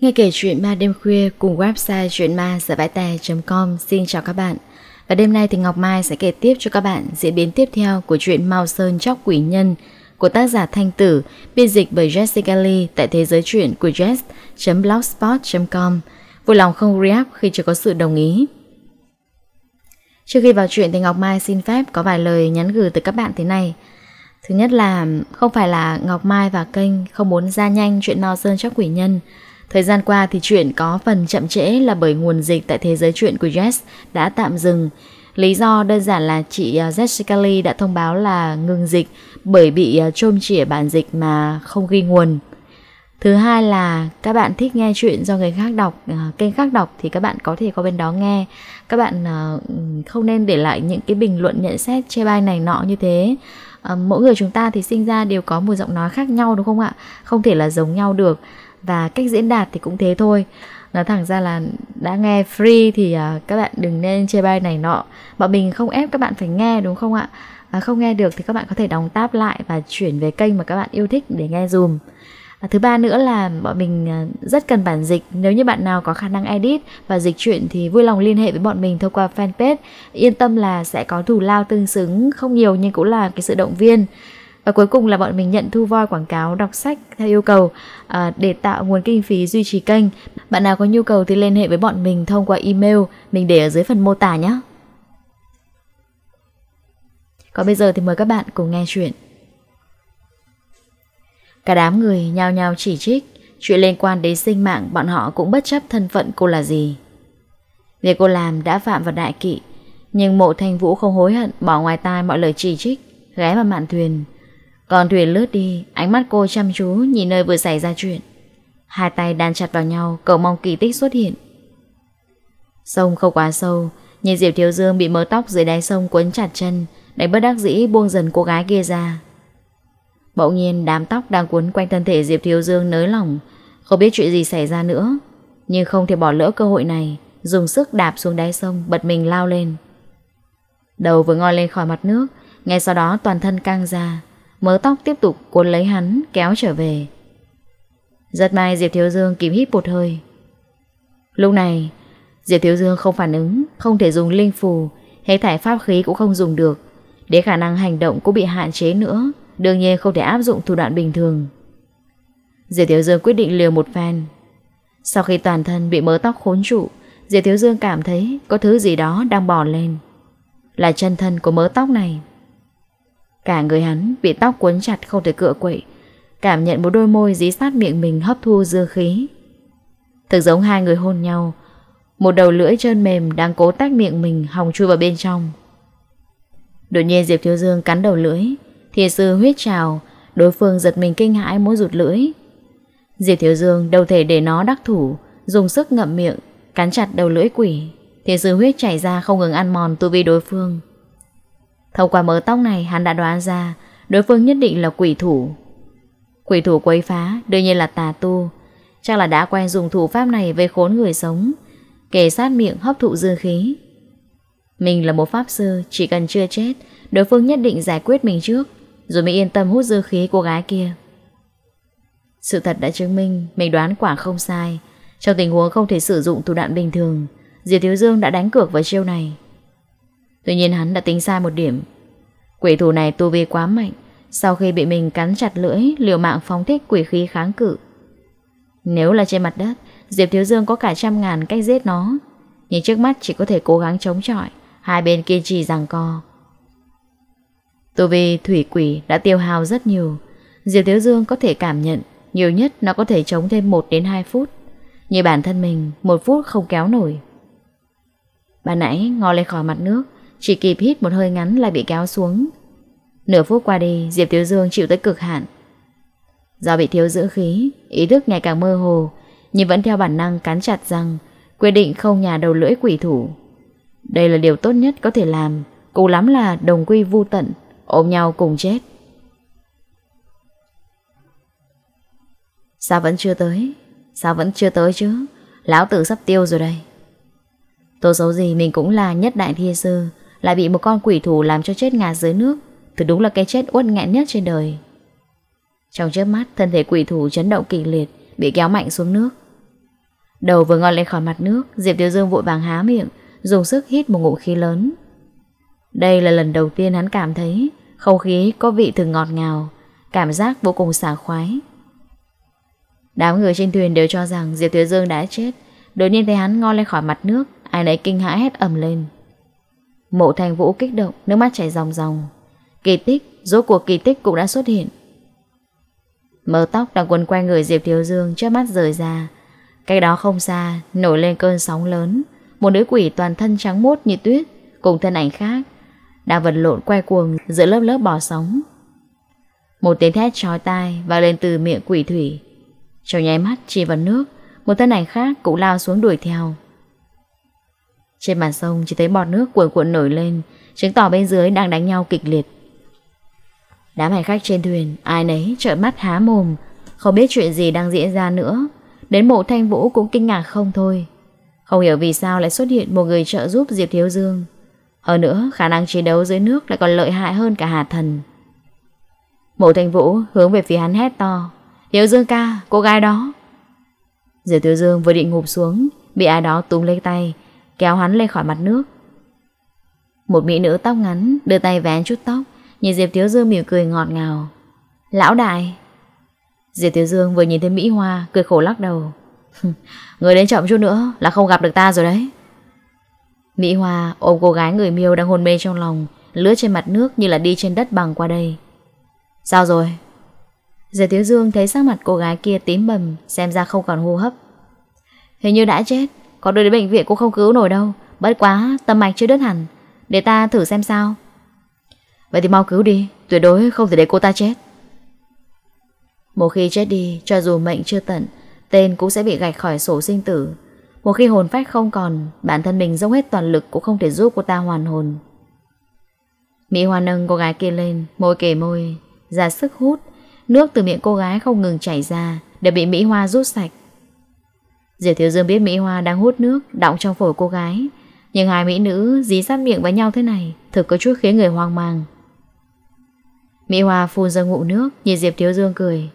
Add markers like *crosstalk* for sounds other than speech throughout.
Nghe kể chuyện ma đêm khuya cùng website chuyện ma com, Xin chào các bạn. Và đêm nay thì Ngọc Mai sẽ kể tiếp cho các bạn diễn biến tiếp theo của chuyện Mao Sơn Chóc Quỷ Nhân của tác giả Thanh Tử, biên dịch bởi Jessica Lee tại thế giới truyện của jess.blogspot.com Vui lòng không react khi chưa có sự đồng ý. Trước khi vào chuyện thì Ngọc Mai xin phép có vài lời nhắn gửi từ các bạn thế này. Thứ nhất là, không phải là Ngọc Mai và kênh không muốn ra nhanh chuyện Mao Sơn Chóc Quỷ Nhân. Thời gian qua thì chuyện có phần chậm trễ là bởi nguồn dịch tại thế giới chuyện của Jess đã tạm dừng. Lý do đơn giản là chị à, Jessica Lee đã thông báo là ngừng dịch bởi bị à, trôm chỉa bản dịch mà không ghi nguồn. Thứ hai là các bạn thích nghe chuyện do người khác đọc, à, kênh khác đọc thì các bạn có thể có bên đó nghe. Các bạn không nên để lại những cái bình luận nhận xét chê bai này nọ như thế. Mỗi người chúng ta thì sinh ra đều có một giọng nói khác nhau đúng không ạ? Không thể là giống nhau được và cách diễn đạt thì cũng thế thôi. Nói thẳng ra là đã nghe free thì uh, các bạn đừng nên chê bai này nọ. Bọn mình không ép các bạn phải nghe đúng không ạ? À, không nghe được thì các bạn có thể đóng tab lại và chuyển về kênh mà các bạn yêu thích để nghe dùm. À, thứ ba nữa là bọn mình à, rất cần bản dịch. Nếu như bạn nào có khả năng edit và dịch chuyện thì vui lòng liên hệ với bọn mình thông qua fanpage. Yên tâm là sẽ có thù lao tương xứng không nhiều nhưng cũng là cái sự động viên và cuối cùng là bọn mình nhận thu voi quảng cáo đọc sách theo yêu cầu à, để tạo nguồn kinh phí duy trì kênh. Bạn nào có nhu cầu thì liên hệ với bọn mình thông qua email mình để ở dưới phần mô tả nhé. Còn bây giờ thì mời các bạn cùng nghe chuyện. Cả đám người nhao nhao chỉ trích Chuyện liên quan đến sinh mạng bọn họ cũng bất chấp thân phận cô là gì Việc cô làm đã phạm vào đại kỵ Nhưng mộ thanh vũ không hối hận Bỏ ngoài tai mọi lời chỉ trích Ghé vào mạn thuyền còn thuyền lướt đi, Ánh mắt cô chăm chú nhìn nơi vừa xảy ra chuyện. Hai tay đan chặt vào nhau, Cầu mong kỳ tích xuất hiện. Sông không quá sâu Nhìn Diệp Thiếu Dương bị mớ tóc dưới đáy sông quấn chặt chân, Đánh bất đắc dĩ buông dần cô gái kia ra. Bỗng nhiên, đám tóc đang cuốn quanh thân thể Diệp Thiếu Dương nới lỏng. Không biết chuyện gì xảy ra nữa, Nhưng không thể bỏ lỡ cơ hội này, Dùng sức đạp xuống đáy sông, Bật mình lao lên. Đầu vừa ngoi lên khỏi mặt nước, Ngay sau đó toàn thân căng ra. Mớ tóc tiếp tục cuốn lấy hắn, Kéo trở về. Giật mai Diệp Thiếu Dương kịp hít một hơi. Lúc này, Diệp Thiếu Dương không phản ứng, Không thể dùng linh phù Hệ thải pháp khí cũng không dùng được. Để khả năng hành động cũng bị hạn chế nữa, Đương nhiên không thể áp dụng thủ đoạn bình thường. Diệp Thiếu Dương quyết định liều một phen. Sau khi toàn thân bị mớ tóc khốn trụ, Diệp Thiếu Dương cảm thấy Có thứ gì đó đang bò lên. Là chân thân của mớ tóc này. Cả người hắn bị tóc cuốn chặt không thể cựa quậy. Cảm nhận một đôi môi dí sát miệng mình hấp thu dư khí. Thực giống hai người hôn nhau, Một đầu lưỡi trơn mềm đang cố tách miệng mình hòng chui vào bên trong. Đột nhiên Diệp Thiếu Dương cắn đầu lưỡi, thì sư huyết trào, Đối phương giật mình kinh hãi muốn rụt lưỡi. Diệp Thiếu Dương đầu thể để nó đắc thủ, Dùng sức ngậm miệng, Cắn chặt đầu lưỡi quỷ, thì sư huyết chảy ra không ngừng ăn mòn tu vi đối phương. Thông qua mớ tóc này hắn đã đoán ra, Đối phương nhất định là quỷ thủ. Quỷ thủ quấy phá, Đương nhiên là tà tu. Chắc là đã quen dùng thủ pháp này với khốn người sống, Kề sát miệng hấp thụ dư khí. Mình là một pháp sư, Chỉ cần chưa chết, Đối phương nhất định giải quyết mình trước, Rồi mới yên tâm hút dư khí cô gái kia. Sự thật đã chứng minh Mình đoán quả không sai. Trong tình huống không thể sử dụng thủ đoạn bình thường, Diệp Thiếu Dương đã đánh cược với chiêu này. Tuy nhiên hắn đã tính sai một điểm. Quỷ thủ này tu vi quá mạnh, Sau khi bị mình cắn chặt lưỡi, Liều mạng phóng thích quỷ khí kháng cự. Nếu là trên mặt đất, Diệp Thiếu Dương có cả trăm ngàn cách giết nó. Nhưng trước mắt chỉ có thể cố gắng chống chọi, Hai bên kiên trì rằng co. Tu vi thủy quỷ đã tiêu hao rất nhiều. Diệp Thiếu Dương có thể cảm nhận Nhiều nhất nó có thể chống thêm 1 đến 2 phút. Như bản thân mình, Một phút không kéo nổi. Bà nãy ngò lên khỏi mặt nước chỉ kịp hít một hơi ngắn lại bị kéo xuống. Nửa phút qua đi, Diệp Thiếu Dương chịu tới cực hạn. Do bị thiếu giữ khí, Ý thức ngày càng mơ hồ, Nhưng vẫn theo bản năng cắn chặt răng, Quyết định không nhà đầu lưỡi quỷ thủ. Đây là điều tốt nhất có thể làm, Cùng lắm là đồng quy vu tận, Ôm nhau cùng chết. Sao vẫn chưa tới? Sao vẫn chưa tới chứ? Lão tử sắp tiêu rồi đây. Tốt xấu gì mình cũng là nhất đại thiên sư lại bị một con quỷ thủ làm cho chết ngạt dưới nước. Thì đúng là cái chết uất nghẹn nhất trên đời. Trong chớp mắt, Thân thể quỷ thủ chấn động kịch liệt, Bị kéo mạnh xuống nước. Đầu vừa ngon lên khỏi mặt nước, Diệp Tiêu Dương vội vàng há miệng, Dùng sức hít một ngụm khí lớn. Đây là lần đầu tiên hắn cảm thấy Không khí có vị thường ngọt ngào, Cảm giác vô cùng xả khoái. Đám người trên thuyền đều cho rằng Diệp Tiêu Dương đã chết. Đột nhiên thấy hắn ngon lên khỏi mặt nước, Ai nấy kinh hãi hét ầm lên. Mộ thành vũ kích động Nước mắt chảy ròng ròng. Kỳ tích, rốt cuộc kỳ tích cũng đã xuất hiện. Mớ tóc đang quấn quanh người Diệp Thiếu Dương trước mắt rời ra. Cách đó không xa Nổi lên cơn sóng lớn. Một nữ quỷ toàn thân trắng mốt như tuyết Cùng thân ảnh khác Đang vật lộn quay cuồng giữa lớp lớp bò sóng. Một tiếng thét trói tai Và lên từ miệng quỷ thủy. Trong nháy mắt chỉ vào nước Một thân ảnh khác cũng lao xuống đuổi theo. Trên mặt sông chỉ thấy bọt nước cuộn cuộn nổi lên Chứng tỏ bên dưới đang đánh nhau kịch liệt. Đám hành khách trên thuyền Ai nấy trợn mắt há mồm Không biết chuyện gì đang diễn ra nữa. Đến mộ thanh vũ cũng kinh ngạc không thôi. Không hiểu vì sao lại xuất hiện Một người trợ giúp Diệp Thiếu Dương. Hơn nữa khả năng chiến đấu dưới nước Lại còn lợi hại hơn cả Hà Thần. Mộ thanh vũ hướng về phía hắn hét to Thiếu Dương ca, cô gái đó. Diệp Thiếu Dương vừa định ngụp xuống Bị ai đó túm lấy tay Kéo hắn lên khỏi mặt nước. Một mỹ nữ tóc ngắn Đưa tay vén chút tóc, Nhìn Diệp Thiếu Dương mỉm cười ngọt ngào. Lão đại. Diệp Thiếu Dương vừa nhìn thấy Mỹ Hoa, Cười khổ lắc đầu. *laughs* Người đến chậm chút nữa là không gặp được ta rồi đấy. Mỹ Hoa ôm cô gái người miêu đang hôn mê trong lòng, Lướt trên mặt nước như là đi trên đất bằng qua đây. Sao rồi? Diệp Thiếu Dương thấy sắc mặt cô gái kia tím bầm, Xem ra không còn hô hấp. Hình như đã chết. Có đưa đến bệnh viện cũng không cứu nổi đâu. Bất quá, tâm mạch chưa đứt hẳn. Để ta thử xem sao. Vậy thì mau cứu đi. Tuyệt đối không thể để cô ta chết. Một khi chết đi, Cho dù mệnh chưa tận, Tên cũng sẽ bị gạch khỏi sổ sinh tử. Một khi hồn phách không còn, Bản thân mình dốc hết toàn lực Cũng không thể giúp cô ta hoàn hồn. Mỹ Hoa nâng, cô gái kia lên, Môi kề môi, Ra sức hút. Nước từ miệng cô gái không ngừng chảy ra Để bị Mỹ Hoa rút sạch. Diệp Thiếu Dương biết Mỹ Hoa đang hút nước, Đọng trong phổi cô gái. Nhưng hai mỹ nữ dí sát miệng với nhau thế này, Thực có chút khiến người hoang mang. Mỹ Hoa phun ra ngụ nước, Nhìn Diệp Thiếu Dương cười.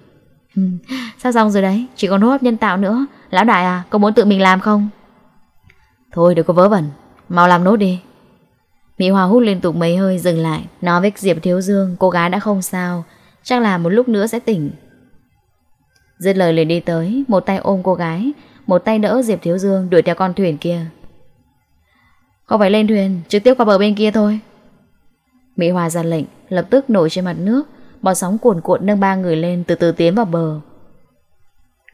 Sao xong rồi đấy? Chỉ còn hô hấp nhân tạo nữa. Lão đại à có muốn tự mình làm không? Thôi, đừng có vớ vẩn. Mau làm nốt đi. Mỹ Hoa hút liên tục mấy hơi dừng lại, Nói với Diệp Thiếu Dương, cô gái đã không sao. Chắc là một lúc nữa sẽ tỉnh. Dứt lời liền đi tới, Một tay ôm cô gái một tay đỡ Diệp Thiếu Dương, đuổi theo con thuyền kia. Không phải lên thuyền, Trực tiếp qua bờ bên kia thôi? Mỹ Hoa ra lệnh, Lập tức nổi trên mặt nước, Bọt sóng cuồn cuộn nâng ba người lên Từ từ tiến vào bờ.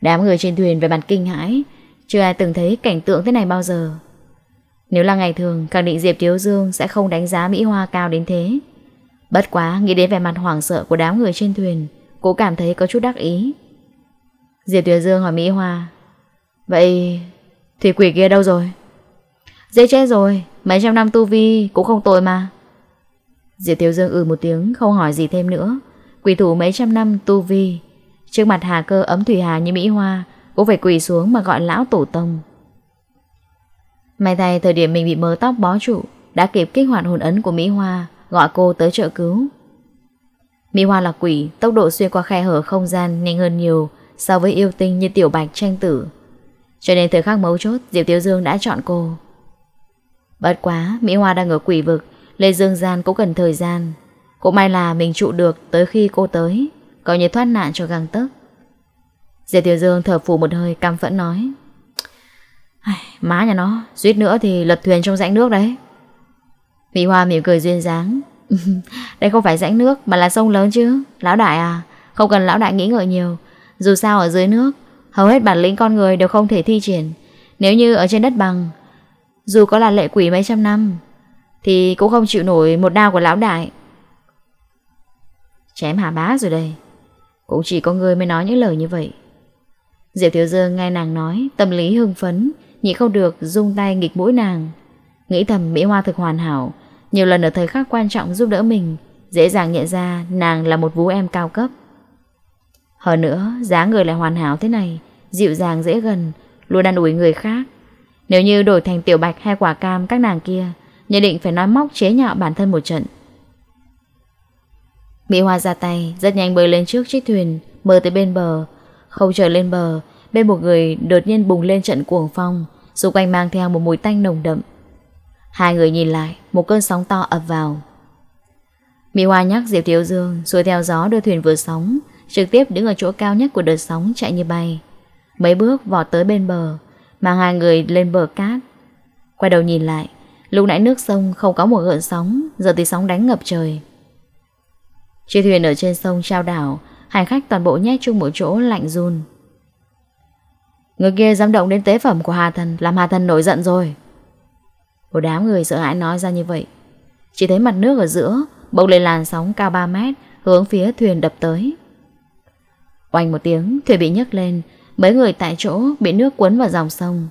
Đám người trên thuyền về mặt kinh hãi, Chưa ai từng thấy cảnh tượng thế này bao giờ. Nếu là ngày thường, Khẳng định Diệp Thiếu Dương sẽ không đánh giá Mỹ Hoa cao đến thế. Bất quá, nghĩ đến vẻ mặt hoảng sợ của đám người trên thuyền Cô cảm thấy có chút đắc ý. Diệp Thiếu Dương hỏi Mỹ Hoa Vậy thì quỷ kia đâu rồi? Dễ chết rồi, Mấy trăm năm tu vi cũng không tội mà. Diệp tiểu Dương ừ một tiếng, Không hỏi gì thêm nữa. Quỷ thủ mấy trăm năm tu vi, Trước mặt hà cơ ấm thủy hà như Mỹ Hoa, Cũng phải quỳ xuống mà gọi lão tổ tông. May thay thời điểm mình bị mớ tóc bó trụ, Đã kịp kích hoạt hồn ấn của Mỹ Hoa, Gọi cô tới trợ cứu. Mỹ Hoa là quỷ, Tốc độ xuyên qua khe hở không gian nhanh hơn nhiều So với yêu tinh như tiểu bạch tranh tử. Cho nên thời khắc mấu chốt, Diệp Tiêu Dương đã chọn cô. Bất quá, Mỹ Hoa đang ở quỷ vực, lê dương gian cũng cần thời gian. Cũng may là mình trụ được tới khi cô tới, Coi như thoát nạn cho găng tấc. Diệp Tiểu Dương thở phù một hơi, căm phẫn nói Má nhà nó, Suýt nữa thì lật thuyền trong rãnh nước đấy. Mỹ Hoa mỉm cười duyên dáng, *laughs* Đây không phải rãnh nước Mà là sông lớn chứ, Lão đại à Không cần lão đại nghĩ ngợi nhiều. Dù sao ở dưới nước Hầu hết bản lĩnh con người đều không thể thi triển. Nếu như ở trên đất bằng, Dù có là lệ quỷ mấy trăm năm, thì cũng không chịu nổi một đao của lão đại. Chém hà bá rồi đây. Cũng chỉ có người mới nói những lời như vậy. Diệp Thiếu Dương nghe nàng nói, Tâm lý hưng phấn Nhị không được dung tay nghịch mũi nàng. Nghĩ thầm Mỹ Hoa thực hoàn hảo, Nhiều lần ở thời khắc quan trọng giúp đỡ mình, Dễ dàng nhận ra nàng là một vú em cao cấp. Hơn nữa dáng người lại hoàn hảo thế này Dịu dàng dễ gần Luôn ăn ủi người khác Nếu như đổi thành tiểu bạch hay quả cam các nàng kia Nhất định phải nói móc chế nhạo bản thân một trận Mỹ Hoa ra tay Rất nhanh bơi lên trước chiếc thuyền Bơi tới bên bờ Không chờ lên bờ bên một người đột nhiên bùng lên trận cuồng phong, xung quanh mang theo một mùi tanh nồng đậm. Hai người nhìn lại, một cơn sóng to ập vào. Mỹ Hoa nhắc Diệp Thiếu Dương xuôi theo gió đưa thuyền vượt sóng, trực tiếp đứng ở chỗ cao nhất của đợt sóng chạy như bay. Mấy bước vọt tới bên bờ, mang hai người lên bờ cát. Quay đầu nhìn lại, lúc nãy nước sông không có một gợn sóng, giờ thì sóng đánh ngập trời. Chiếc thuyền ở trên sông trao đảo, hành khách toàn bộ nhét chung một chỗ lạnh run. Người kia dám động đến tế phẩm của Hà Thần, làm Hà Thần nổi giận rồi. Một đám người sợ hãi nói ra như vậy. Chỉ thấy mặt nước ở giữa, bốc lên làn sóng cao 3 mét, hướng phía thuyền đập tới. Oanh một tiếng, thuyền bị nhấc lên, mấy người tại chỗ bị nước cuốn vào dòng sông.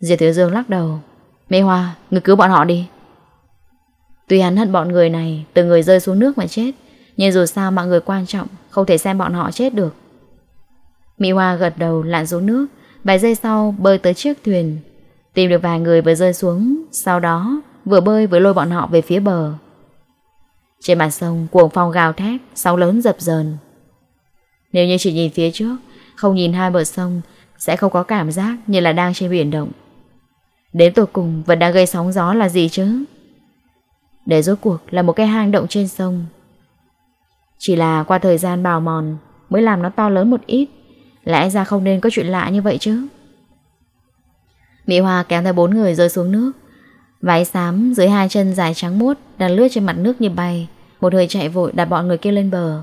Diệp Thiếu Dương lắc đầu. Mê Hoa, người cứu bọn họ đi. Tuy hắn hận bọn người này, từ người rơi xuống nước mà chết, nhưng dù sao mọi người quan trọng Không thể xem bọn họ chết được Mỹ Hoa gật đầu lặn xuống nước Vài giây sau bơi tới chiếc thuyền Tìm được vài người vừa rơi xuống Sau đó vừa bơi vừa lôi bọn họ về phía bờ Trên mặt sông cuồng phong gào thét Sóng lớn dập dờn nếu như chỉ nhìn phía trước, Không nhìn hai bờ sông, Sẽ không có cảm giác như là đang trên biển động. Đến tột cùng vẫn đang gây sóng gió là gì chứ? Để rốt cuộc là một cái hang động trên sông. Chỉ là qua thời gian bào mòn Mới làm nó to lớn một ít, Lẽ ra không nên có chuyện lạ như vậy chứ? Mỹ Hoa kéo theo bốn người rơi xuống nước. Váy xám dưới hai chân dài trắng muốt Đang lướt trên mặt nước như bay. Một hơi chạy vội đặt bọn người kia lên bờ.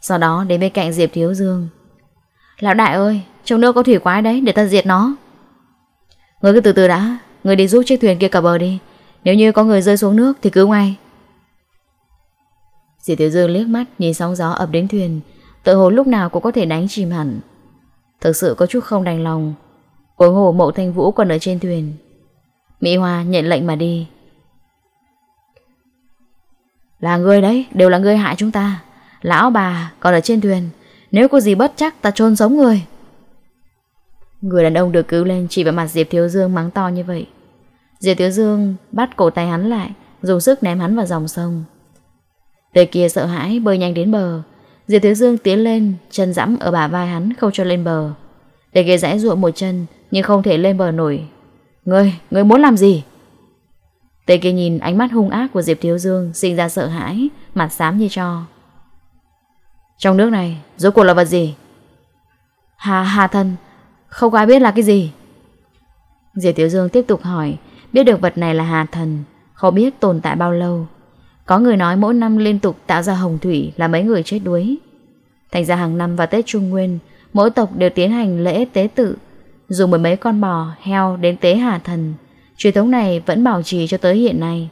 Sau đó, đến bên cạnh Diệp Thiếu Dương. Lão đại ơi, Trong nước có thủy quái đấy, để ta diệt nó. Người cứ từ từ đã, Người đi giúp chiếc thuyền kia cập bờ đi. Nếu như có người rơi xuống nước thì cứu ngay. Diệp Thiếu Dương liếc mắt, nhìn sóng gió ập đến thuyền. Tự hồ lúc nào cũng có thể đánh chìm hẳn. Thực sự có chút không đành lòng. Ôi hồ, mộ thanh vũ còn ở trên thuyền. Mỹ Hoa nhận lệnh mà đi. Là ngươi đấy, Đều là ngươi hại chúng ta. Lão bà còn ở trên thuyền. Nếu có gì bất chắc ta chôn sống người. Người đàn ông được cứu lên Chỉ vào mặt Diệp Thiếu Dương mắng to như vậy. Diệp Thiếu Dương bắt cổ tay hắn lại Dùng sức ném hắn vào dòng sông. Tề kia sợ hãi bơi nhanh đến bờ. Diệp Thiếu Dương tiến lên Chân dẫm ở bả vai hắn không cho lên bờ. Tề kia rẽ ruộng một chân Nhưng không thể lên bờ nổi. Ngươi, ngươi muốn làm gì? Tề kia nhìn ánh mắt hung ác của Diệp Thiếu Dương Sinh ra sợ hãi Mặt xám như cho. Trong nước này rốt cuộc là vật gì Hà hà thân Không có ai biết là cái gì Diệp tiểu Dương tiếp tục hỏi Biết được vật này là hà thần Không biết tồn tại bao lâu có người nói mỗi năm liên tục tạo ra hồng thủy là mấy người chết đuối. Thành ra hàng năm vào Tết Trung Nguyên, mỗi tộc đều tiến hành lễ tế tự, dùng mười mấy con bò, heo đến tế hà thần. Truyền thống này vẫn bảo trì cho tới hiện nay.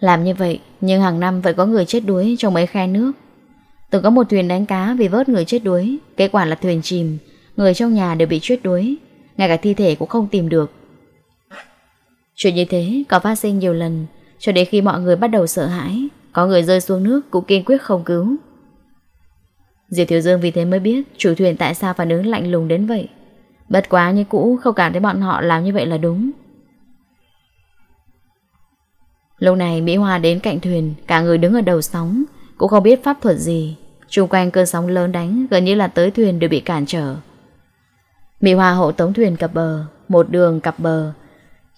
Làm như vậy, nhưng hàng năm vẫn có người chết đuối trong mấy khe nước. Từng có một thuyền đánh cá vì vớt người chết đuối, kết quả là thuyền chìm, người trong nhà đều bị chết đuối, ngay cả thi thể cũng không tìm được. Chuyện như thế có phát sinh nhiều lần, cho đến khi mọi người bắt đầu sợ hãi Có người rơi xuống nước cũng kiên quyết không cứu Diệp Thiếu Dương vì thế mới biết Chủ thuyền tại sao phản ứng lạnh lùng đến vậy Bất quá như cũ Không cảm thấy bọn họ làm như vậy là đúng Lúc này Mỹ Hoa đến cạnh thuyền Cả người đứng ở đầu sóng Cũng không biết pháp thuật gì Trung quanh cơn sóng lớn đánh Gần như là tới thuyền đều bị cản trở Mỹ Hoa hộ tống thuyền cập bờ Một đường cập bờ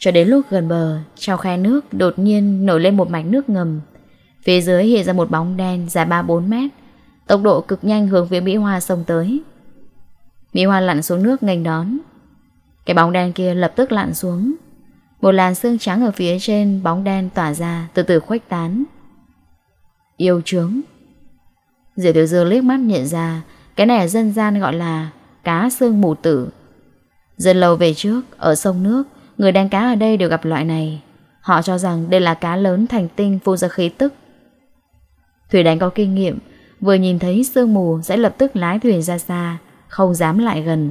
cho đến lúc gần bờ, trong khe nước đột nhiên nổi lên một mảnh nước ngầm. Phía dưới hiện ra một bóng đen dài 3-4 mét. Tốc độ cực nhanh hướng phía Mỹ Hoa sông tới. Mỹ Hoa lặn xuống nước nghênh đón. Cái bóng đen kia lập tức lặn xuống. Một làn xương trắng ở phía trên bóng đen tỏa ra từ từ khuếch tán. Yêu trướng. Diệp Tiểu Dương liếc mắt nhận ra cái này dân gian gọi là cá xương mù tử. dần lâu về trước, ở sông nước, Người đánh cá ở đây đều gặp loại này Họ cho rằng đây là cá lớn thành tinh phun ra khí tức Thủy đánh có kinh nghiệm Vừa nhìn thấy sương mù sẽ lập tức lái thuyền ra xa Không dám lại gần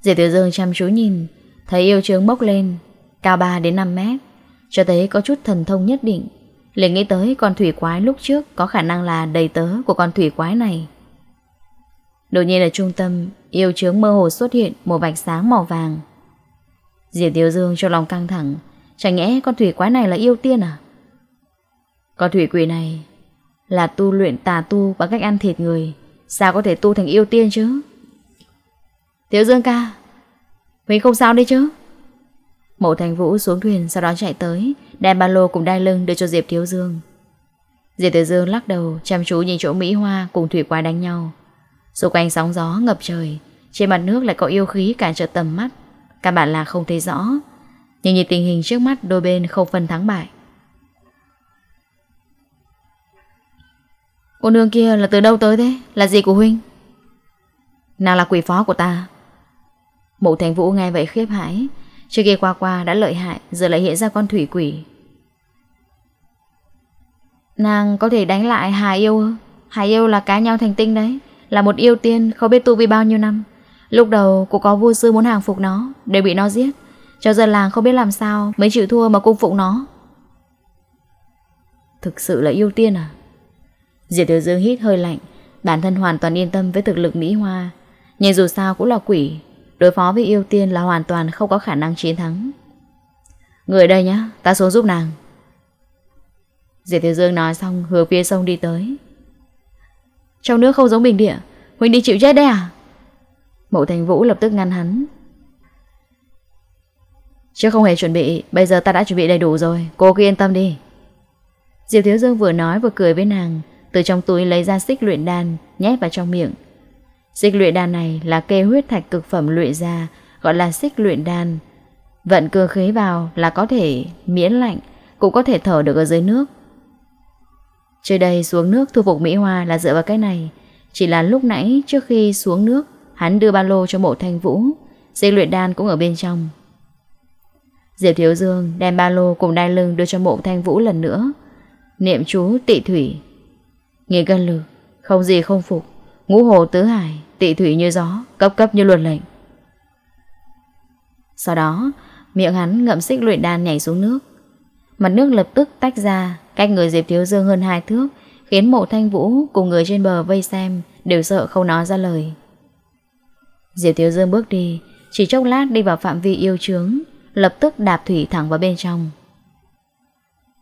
Diệp Tiểu Dương chăm chú nhìn Thấy yêu trướng bốc lên, Cao 3 đến 5 mét, Cho thấy có chút thần thông nhất định, liền nghĩ tới con thủy quái lúc trước Có khả năng là đầy tớ của con thủy quái này. Đột nhiên ở trung tâm, Yêu trướng mơ hồ xuất hiện Một vạch sáng màu vàng. Diệp Tiểu Dương cho lòng căng thẳng, Chẳng nhẽ con thủy quái này là yêu tiên à? Con thủy quỷ này Là tu luyện tà tu bằng cách ăn thịt người, Sao có thể tu thành yêu tiên chứ? Tiểu Dương ca Huynh không sao đấy chứ? Mộ thành vũ xuống thuyền, sau đó chạy tới, Đem ba lô cùng đai lưng đưa cho Diệp Thiếu Dương. Diệp Thiếu Dương lắc đầu, Chăm chú nhìn chỗ Mỹ Hoa cùng thủy quái đánh nhau. Xung quanh sóng gió ngập trời, Trên mặt nước lại có yêu khí cản trở tầm mắt. Các bạn là không thấy rõ, Nhưng nhìn tình hình trước mắt, đôi bên không phân thắng bại. Cô nương kia là từ đâu tới thế? Là gì của huynh? Nàng là quỷ phó của ta. Mộ thành vũ nghe vậy khiếp hãi. Trước kia qua qua đã lợi hại, Giờ lại hiện ra con thủy quỷ. Nàng có thể đánh lại Hà Yêu ư? Hà Yêu là cá nhau thành tinh đấy, Là một yêu tiên không biết tu vi bao nhiêu năm. Lúc đầu cô có vua sư muốn hàng phục nó, Đều bị nó giết. Cho dân làng không biết làm sao Mới chịu thua mà cung phụng nó. Thực sự là yêu tiên à? Diệp Tiểu Dương hít hơi lạnh, Bản thân hoàn toàn yên tâm với thực lực Mỹ Hoa. Nhưng dù sao cũng là quỷ Đối phó với yêu tiên là hoàn toàn không có khả năng chiến thắng. Người đây nhá, Ta xuống giúp nàng. Diệp Thiếu Dương nói xong, hướng phía sông đi tới. Trong nước không giống bình địa, Huynh đi chịu chết đấy à? Mộ thành vũ lập tức ngăn hắn. Chứ không hề chuẩn bị, Bây giờ ta đã chuẩn bị đầy đủ rồi, Cô cứ yên tâm đi. Diệp Thiếu Dương vừa nói vừa cười với nàng, Từ trong túi lấy ra xích luyện đan, Nhét vào trong miệng. Xích luyện đan này là kê huyết thạch cực phẩm luyện ra, Gọi là xích luyện đan. Vận cơ khí vào là có thể miễn lạnh, Cũng có thể thở được ở dưới nước. Trước đây xuống nước thu phục Mỹ Hoa là dựa vào cái này. Chỉ là lúc nãy trước khi xuống nước, Hắn đưa ba lô cho mộ thanh vũ. Xích luyện đan cũng ở bên trong. Diệp Thiếu Dương đem ba lô cùng đai lưng đưa cho mộ thanh vũ lần nữa. Niệm chú tị thủy. Nghỉ cân lực, Không gì không phục, Ngũ hồ tứ hải. Tị thủy như gió, Cấp cấp như luật lệnh. Sau đó, Miệng hắn ngậm xích luyện đan nhảy xuống nước. Mặt nước lập tức tách ra, Cách người Diệp Thiếu Dương hơn hai thước, Khiến mộ thanh vũ cùng người trên bờ vây xem, Đều sợ không nói ra lời. Diệp Thiếu Dương bước đi, Chỉ chốc lát đi vào phạm vi yêu trướng, Lập tức đạp thủy thẳng vào bên trong.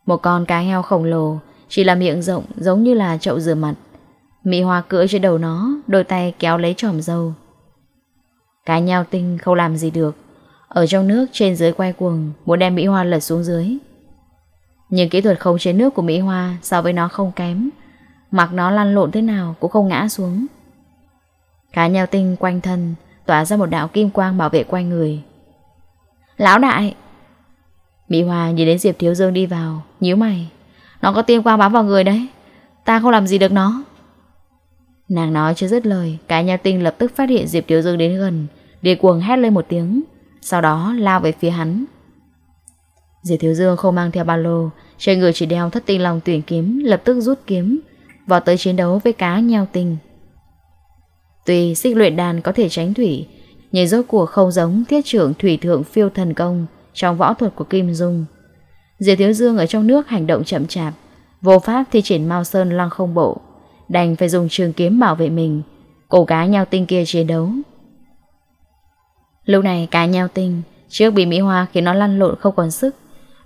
Một con cá heo khổng lồ, Chỉ là miệng rộng, giống như là chậu rửa mặt. Mỹ Hoa cưỡi trên đầu nó, Đôi tay kéo lấy tròm dâu. Cái nhau tinh không làm gì được. Ở trong nước trên dưới quay cuồng, Muốn đem Mỹ Hoa lật xuống dưới. Nhưng kỹ thuật không chế nước của Mỹ Hoa So với nó không kém. Mặc nó lăn lộn thế nào cũng không ngã xuống. Cá nhau tinh quanh thân, Tỏa ra một đạo kim quang bảo vệ quanh người. Lão đại! Mỹ Hoa nhìn đến Diệp Thiếu Dương đi vào, nhíu mày. Nó có tiên quang bám vào người đấy. Ta không làm gì được nó. Nàng nói chưa dứt lời cả nhà tinh lập tức phát hiện Diệp Thiếu Dương đến gần Điên cuồng hét lên một tiếng, Sau đó lao về phía hắn. Diệp Thiếu Dương không mang theo ba lô, Trên người chỉ đeo thất tinh lòng tuyển kiếm, Lập tức rút kiếm Vào tới chiến đấu với cá nheo tinh. Tuy xích luyện đàn có thể tránh thủy, Nhưng rốt cuộc không giống thiết trưởng thủy thượng phiêu thần công Trong võ thuật của Kim Dung. Diệp Thiếu Dương ở trong nước hành động chậm chạp, Vô pháp thi triển Mao Sơn lăng không bộ. Đành phải dùng trường kiếm bảo vệ mình. Cổ cá nhau tinh kia chiến đấu. Lúc này cá nhau tinh Trước bị Mỹ Hoa khiến nó lăn lộn không còn sức.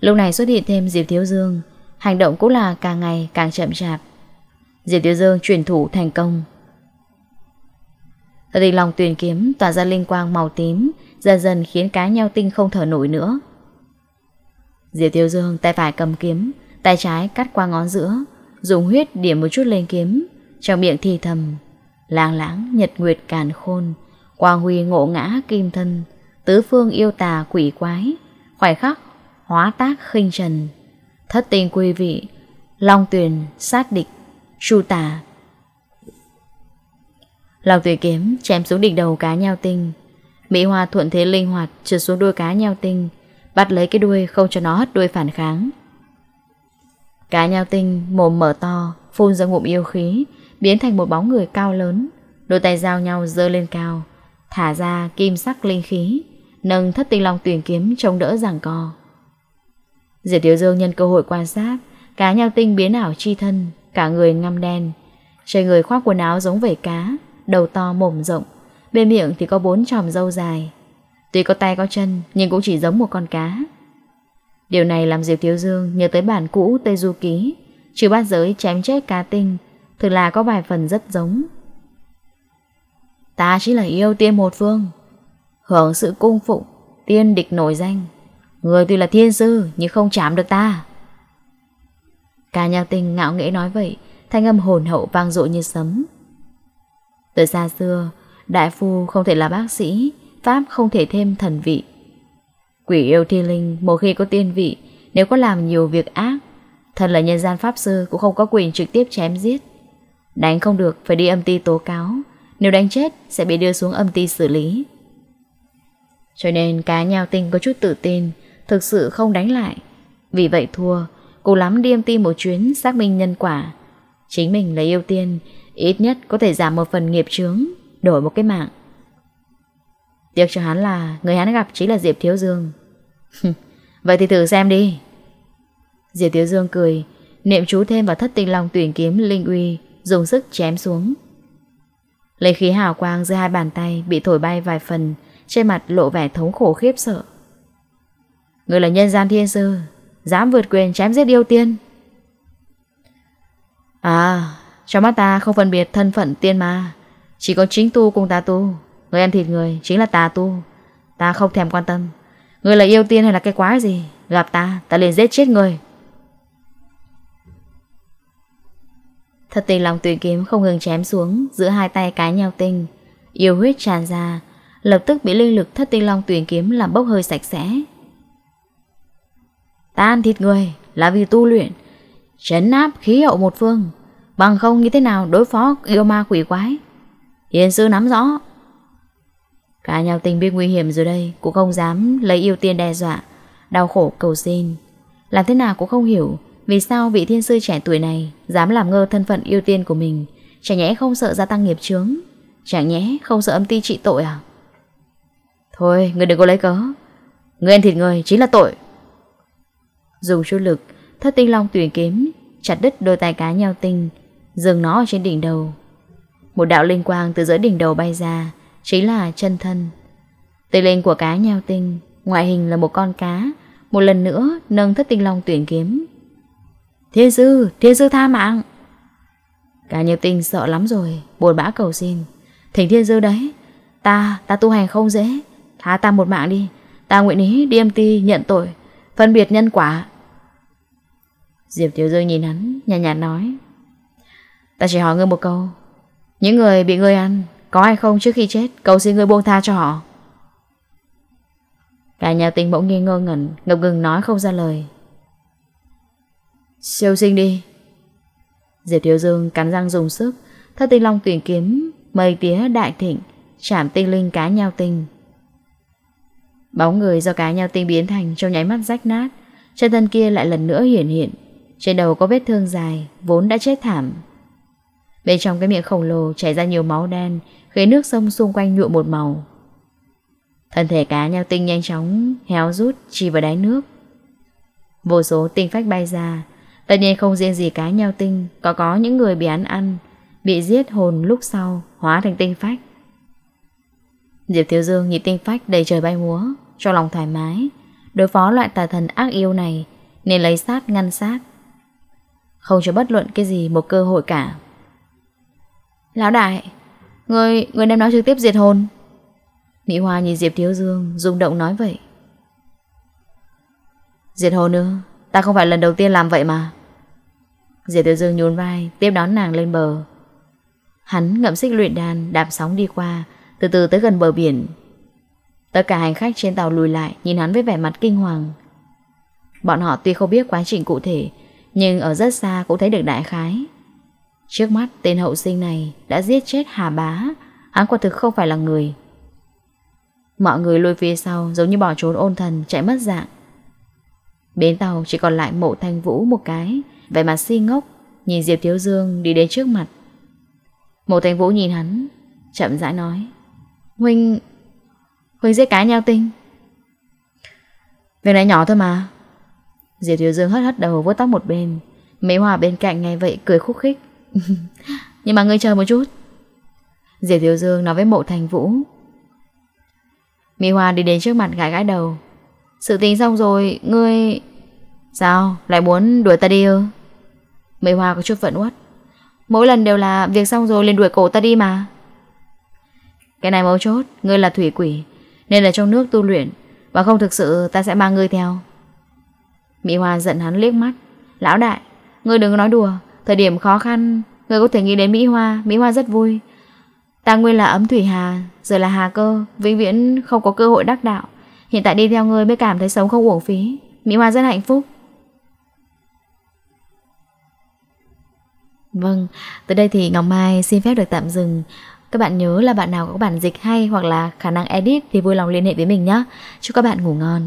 Lúc này xuất hiện thêm Diệp Thiếu Dương. Hành động cũng là càng ngày càng chậm chạp. Diệp Thiếu Dương chuyển thủ thành công. Thật tình lòng tuyển kiếm tỏa ra linh quang màu tím, Dần dần khiến cá nhau tinh không thở nổi nữa. Diệp Thiếu Dương tay phải cầm kiếm, Tay trái cắt qua ngón giữa Dùng huyết điểm một chút lên kiếm. Trong miệng thì thầm Làng lãng nhật nguyệt càn khôn, Quang huy ngộ ngã kim thân, Tứ phương yêu tà quỷ quái, Khoảnh khắc hóa tác khinh trần. Thất tình quý vị, Long tuyền sát địch, Chu tà. Lòng tùy kiếm chém xuống đỉnh đầu cá nhao tinh. Mỹ Hoa thuận thế linh hoạt Trượt xuống đuôi cá nhao tinh, Bắt lấy cái đuôi không cho nó hất đuôi phản kháng. Cá nhau tinh, mồm mở to, Phun ra ngụm yêu khí, Biến thành một bóng người cao lớn. Đôi tay giao nhau dơ lên cao, Thả ra kim sắc linh khí, Nâng thất tinh long tuyển kiếm chống đỡ giảng co. Diệp Tiểu Dương nhân cơ hội quan sát, Cá nhau tinh biến ảo chi thân, Cả người ngăm đen. Trên người khoác quần áo giống vẩy cá, Đầu to mồm rộng, Bên miệng thì có bốn tròm râu dài. Tuy có tay có chân, Nhưng cũng chỉ giống một con cá. Điều này làm Diệp Thiếu Dương nhớ tới bản cũ Tây Du Ký Trừ bát giới chém chết cá tinh, Thực là có vài phần rất giống. Ta chỉ là yêu tiên một phương, Hưởng sự cung phụng, Tiên địch nổi danh. Người tuy là thiên sư, nhưng không chạm được ta. Cả nhà tình ngạo nghễ nói vậy, Thanh âm hồn hậu vang dội như sấm. Từ xa xưa, Đại phu không thể là bác sĩ, Pháp không thể thêm thần vị. Quỷ yêu thiên linh, Một khi có tiên vị, Nếu có làm nhiều việc ác Thần là nhân gian pháp sư Cũng không có quyền trực tiếp chém giết. Đánh không được, phải đi âm ty tố cáo. Nếu đánh chết, sẽ bị đưa xuống âm ty xử lý. Cho nên cá nhào tinh có chút tự tin, Thực sự không đánh lại. Vì vậy thua, cố lắm đi âm ty một chuyến xác minh nhân quả. Chính mình là yêu tiên, Ít nhất có thể giảm một phần nghiệp chướng, Đổi một cái mạng. Tiếc cho hắn là Người hắn gặp chính là Diệp Thiếu Dương. Vậy thì thử xem đi. Diệp Thiếu Dương cười, Niệm chú thêm vào thất tinh long tuyển kiếm linh uy, Dùng sức chém xuống. Lấy khí hào quang giữa hai bàn tay, Bị thổi bay vài phần, Trên mặt lộ vẻ thống khổ khiếp sợ. Người là nhân gian thiên sư, Dám vượt quyền chém giết yêu tiên? À Trong mắt ta không phân biệt thân phận tiên ma, Chỉ có chính tu cùng ta tu. Người ăn thịt người chính là tà tu. Ta không thèm quan tâm. Người là yêu tiên hay là cái quái gì? Gặp ta ta liền giết chết người. Thật tình lòng tùy kiếm không ngừng chém xuống Giữa hai tay cái nhau tinh. Yêu huyết tràn ra, Lập tức bị linh lực thất tinh long tuyển kiếm Làm bốc hơi sạch sẽ. Ta ăn thịt người Là vì tu luyện, Chấn áp khí hậu một phương. Bằng không như thế nào đối phó yêu ma quỷ quái? Hiền sư nắm rõ Cả nhau tình biết nguy hiểm rồi đây, Cũng không dám lấy yêu tiên đe dọa, Đau khổ cầu xin. Làm thế nào cũng không hiểu Vì sao vị thiên sư trẻ tuổi này Dám làm ngơ thân phận yêu tiên của mình. Chẳng nhẽ không sợ gia tăng nghiệp chướng? Chẳng nhẽ không sợ âm ti trị tội à? Thôi, người đừng có lấy cớ. Người ăn thịt người chính là tội. Dùng chút lực Thất tinh long tuyển kiếm, Chặt đứt đôi tay cá nhau tinh, Dừng nó ở trên đỉnh đầu. Một đạo linh quang từ giữa đỉnh đầu bay ra Chính là chân thân. Tên linh của cá nhau tinh Ngoại hình là một con cá Một lần nữa nâng thất tinh long tuyển kiếm. Thiên sư, thiên sư tha mạng. Cá nhau tinh sợ lắm rồi Buồn bã cầu xin. Thỉnh thiên sư đấy Ta, ta tu hành không dễ. Tha ta một mạng đi Ta nguyện ý đi âm ti nhận tội Phân biệt nhân quả. Diệp Tiểu Dương nhìn hắn Nhạt nhạt nói. Ta chỉ hỏi ngươi một câu Những người bị ngươi ăn có ai không trước khi chết? Cầu xin ngươi buông tha cho họ. Cả nhà tình bỗng nghi ngơ ngẩn, Ngập ngừng nói không ra lời. Siêu sinh đi. Diệp Thiếu Dương cắn răng dùng sức, Thất tinh long tuyển kiếm Mây tía đại thịnh Chảm tinh linh cá nhau tinh. Bóng người do cá nhau tinh biến thành Trong nháy mắt rách nát, Chân thân kia lại lần nữa hiển hiện. Trên đầu có vết thương dài, Vốn đã chết thảm. Bên trong cái miệng khổng lồ chảy ra nhiều máu đen, Khiến nước sông xung quanh nhuộm một màu. Thân thể cá nhau tinh nhanh chóng, Héo rút, chỉ vào đáy nước. Vô số tinh phách bay ra. Tất nhiên không riêng gì cá nhau tinh, Có có những người bị án ăn, Bị giết hồn lúc sau, Hóa thành tinh phách. Diệp Thiếu Dương nhìn tinh phách đầy trời bay múa Cho lòng thoải mái, Đối phó loại tà thần ác yêu này, Nên lấy sát ngăn sát. Không cho bất luận cái gì một cơ hội cả. Lão đại Người, người đem nó trực tiếp diệt hồn. Mỹ Hoa nhìn Diệp Thiếu Dương rung động nói vậy. Diệt hồn nữa Ta không phải lần đầu tiên làm vậy mà. Diệp Thiếu Dương nhún vai Tiếp đón nàng lên bờ. Hắn ngậm xích luyện đàn đạp sóng đi qua Từ từ tới gần bờ biển. Tất cả hành khách trên tàu lùi lại Nhìn hắn với vẻ mặt kinh hoàng. Bọn họ tuy không biết quá trình cụ thể Nhưng ở rất xa cũng thấy được đại khái. Trước mắt, tên hậu sinh này Đã giết chết Hà Bá. Hắn quả thực không phải là người. Mọi người lùi phía sau, Giống như bỏ trốn ôn thần, chạy mất dạng. Bến tàu chỉ còn lại mộ thanh vũ một cái. Vẻ mặt si ngốc, Nhìn Diệp Thiếu Dương đi đến trước mặt. Mộ thanh vũ nhìn hắn, Chậm rãi nói, Huynh Huynh giết cái nhau tinh. Việc này nhỏ thôi mà. Diệp Thiếu Dương hất hất đầu, vuốt tóc một bên. Mỹ Hòa bên cạnh ngay vậy cười khúc khích. *laughs* Nhưng mà ngươi chờ một chút. Diệp Thiếu Dương nói với mộ thành vũ. Mỹ Hoa đi đến trước mặt gãi gãi đầu. Sự tình xong rồi, Ngươi Sao? Lại muốn đuổi ta đi ư? Mỹ Hoa có chút phận uất. Mỗi lần đều là việc xong rồi liền đuổi cổ ta đi mà. Cái này mấu chốt, Ngươi là thủy quỷ, Nên là trong nước tu luyện Và không thực sự ta sẽ mang ngươi theo. Mỹ Hoa giận hắn liếc mắt. Lão đại, Ngươi đừng nói đùa. Thời điểm khó khăn người có thể nghĩ đến Mỹ Hoa Mỹ Hoa rất vui Ta nguyên là ấm thủy hà Giờ là hà cơ Vĩnh viễn không có cơ hội đắc đạo Hiện tại đi theo ngươi mới cảm thấy sống không uổng phí Mỹ Hoa rất hạnh phúc Vâng, tới đây thì Ngọc Mai xin phép được tạm dừng. Các bạn nhớ là bạn nào có bản dịch hay hoặc là khả năng edit thì vui lòng liên hệ với mình nhé. Chúc các bạn ngủ ngon.